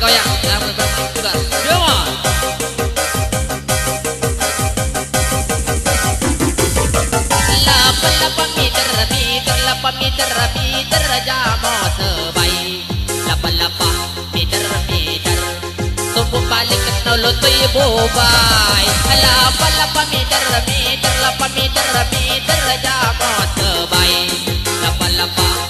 goyang jangan berputar come on lapan lapan meter meter lapan meter meter jamo sebai lapan lapan meter meter tumbuh balik nolo tuh bobai lapan lapan meter meter lapan meter meter jamo sebai lapan lapan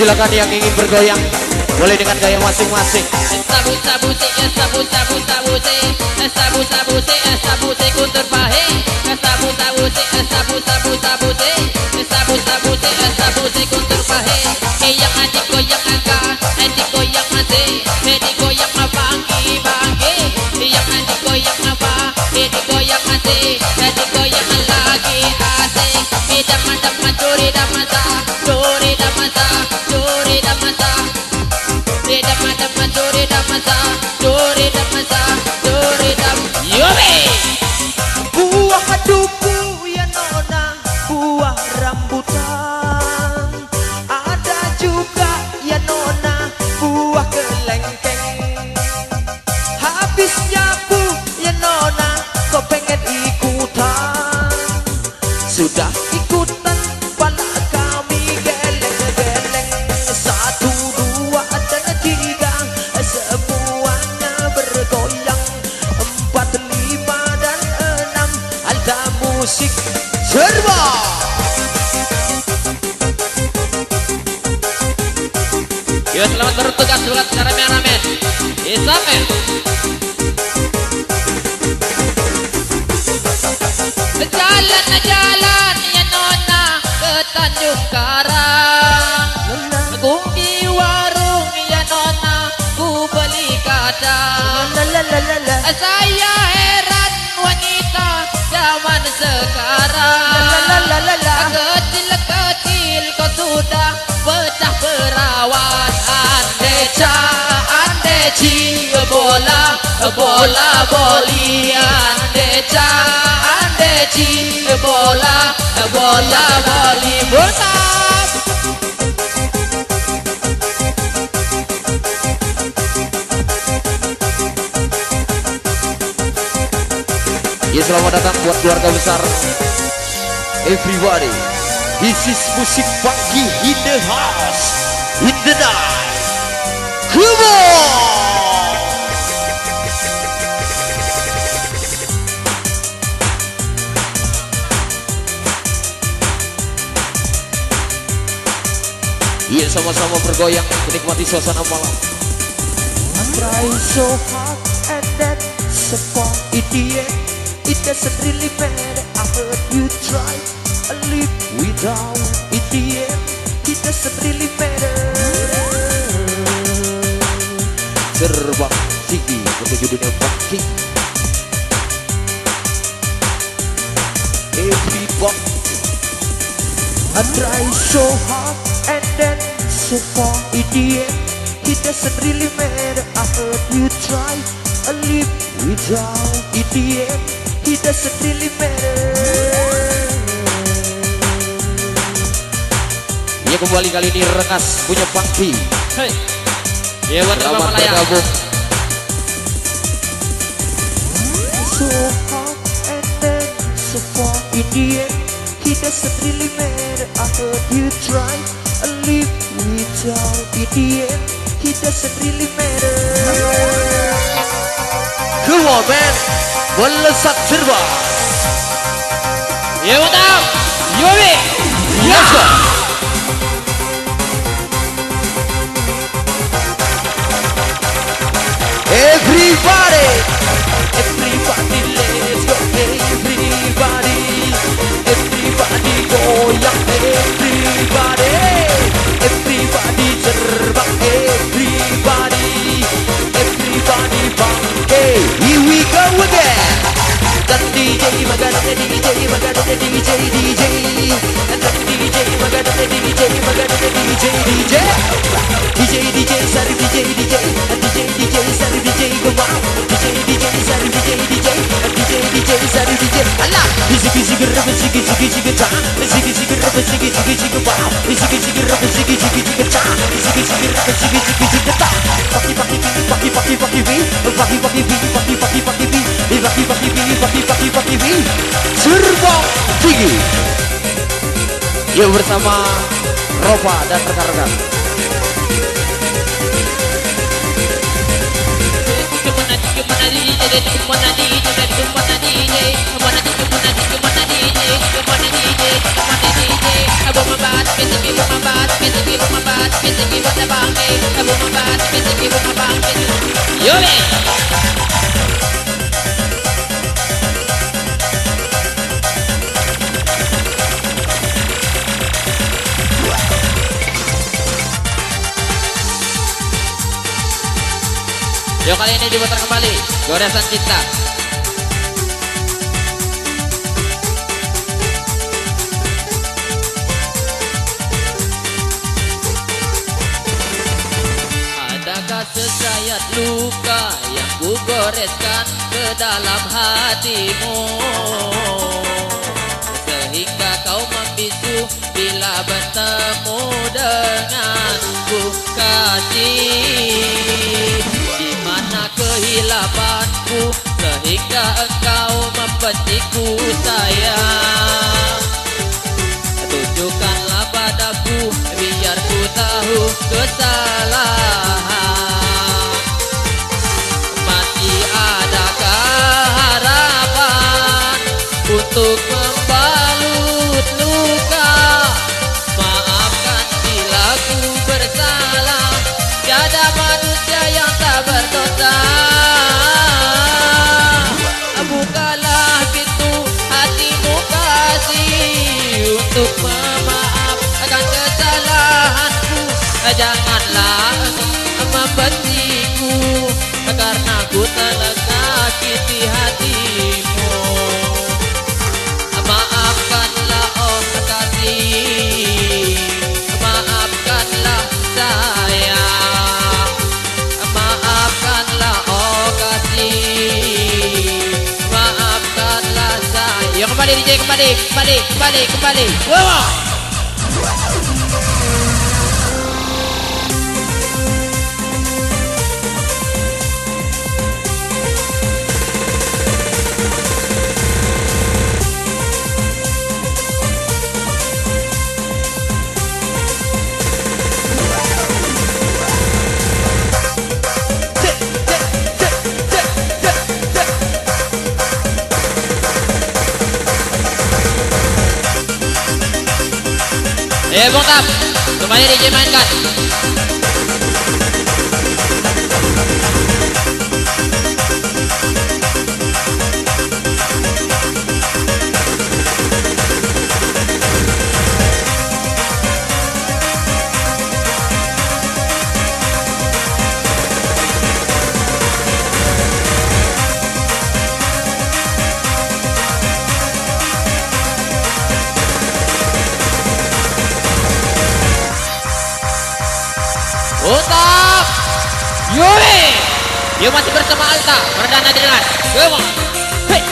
silakan yang ingin bergoyang boleh dengan gaya masing-masing. डमसा डोरे डमसा Tanjung Karang. Kunci warung ya nona ku beli kadang. Saya heran wanita zaman sekarang. Kecil-kecil kau sudah pecah perawan. Andeca, andeci bola, bola boli. Andeca bola boli botak Ya selamat datang buat keluarga besar. Everybody This is musik pagi in the house. In the night Come on! Sama-sama bergoyang menikmati suasana malam. I try so hard and then so far in the end it doesn't really matter. I heard you try a live without in the end it doesn't really matter. Terbang tinggi menuju dunia bangkit. Everybody I so hard and then so far in the end it doesn't really matter. I heard you try a live without in the end it doesn't really matter. Ya kembali kali ini Rengas punya Pangki Hei. Ya buat Selamat Malaya. bergabung so hard and then so far in the end it doesn't really matter I heard you try a live without in the end it doesn't really matter Come on man Melesat serba Ya mantap. Yobi. Let's go Everybody everybody DJ बगड़ से DJ बगड़ से DJ DJ तक DJ बगड़ से DJ बगड़ से DJ DJ DJ DJ sir DJ DJ DJ DJ sir DJ गुमा DJ DJ sir DJ DJ DJ DJ sir DJ अल्लाह जिग जिग रब जिग जिग जिग चा जिग जिग रब जिग जिग जिग बा जिग जिग रब जिग जिग जिग चा जिग जिग रब जिग जिग जिग ता पकी पकी पकी पकी पकी वी पकी पकी वी पकी पकी wi Terbang tinggi Yuk bersama Ropa dan rekan-rekan. Kali ini diputar kembali. Goresan Cinta. Adakah sesayat luka yang ku goreskan ke dalam hatimu? Sehingga kau membisu bila bertemu denganku kasih kehilapanku sehingga Janganlah membenciku Karena ku telah sakiti hatimu. Maafkanlah oh kasih Maafkanlah sayang. Maafkanlah oh kasih. Maafkanlah sayang. Yuk kembali DJ kembali Kembali kembali kembali. Wow Depok Tap kembali dimainkan Dia masih bersama Alta, Perdana jelas Come on. Hey.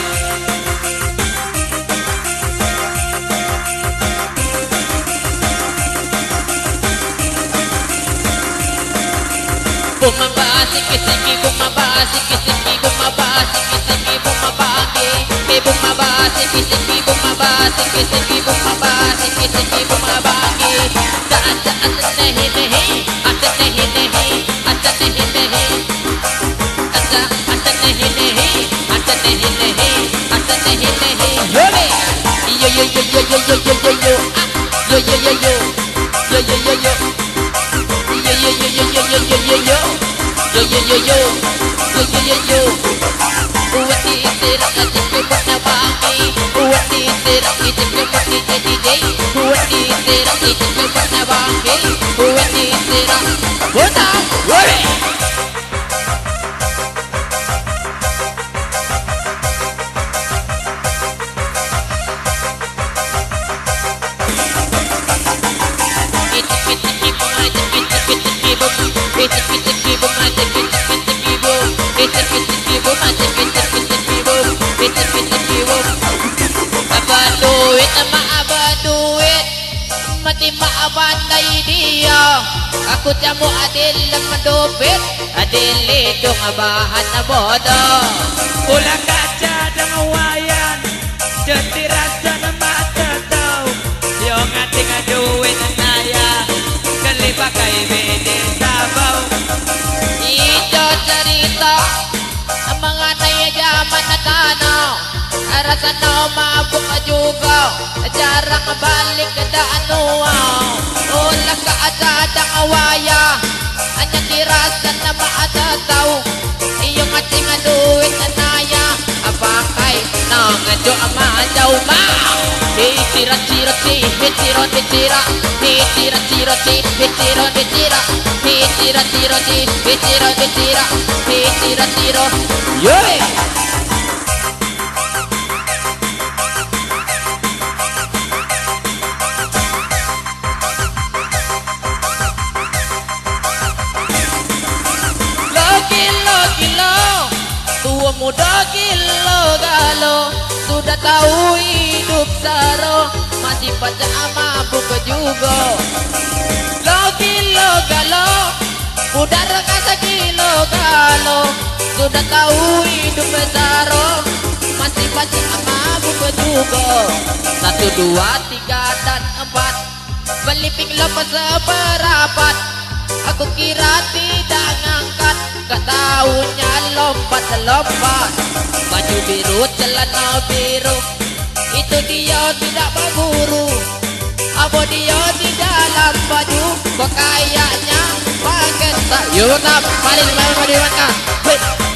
Buma basi asik siki, basi ba asik basi buma ba basi siki, buma basi asik, mi basi ba asik siki, buma ba asik siki, buma ba asik siki, buma ba What? Aku jamu adil mendupit Adil itu bahan bodoh. Pulang kaca dan wayan Jadi rasa mata tau Yang ngati ngaduin naya Kali pakai bini sabau. Itu cerita Mengenai zaman tanah Rasa no mabuk juga Jarang balik ke danuang Dauma Te tira, tira, te retira, te tira tira, tira, retira, te tira tira, tira, retira, te tira tira, tira tahu hidup saro. Masih pada mabuk juga. Lo galo Udah rekasa gilo galo. Sudah tahu hidup saro. Masih pada mabuk juga. Satu dua tiga dan empat. Beliping lepas seperapat. Aku kira tidak ngangkat Gak lompat-lompat Baju biru, celana biru. Itu dia tidak berburu Apa dia di dalam baju? Kok kayaknya pakai tak Yunap, paling main di mana Hei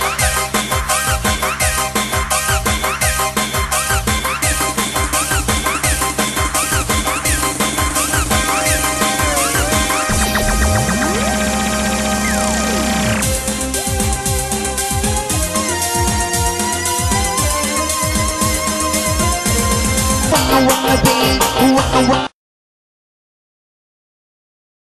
the rock.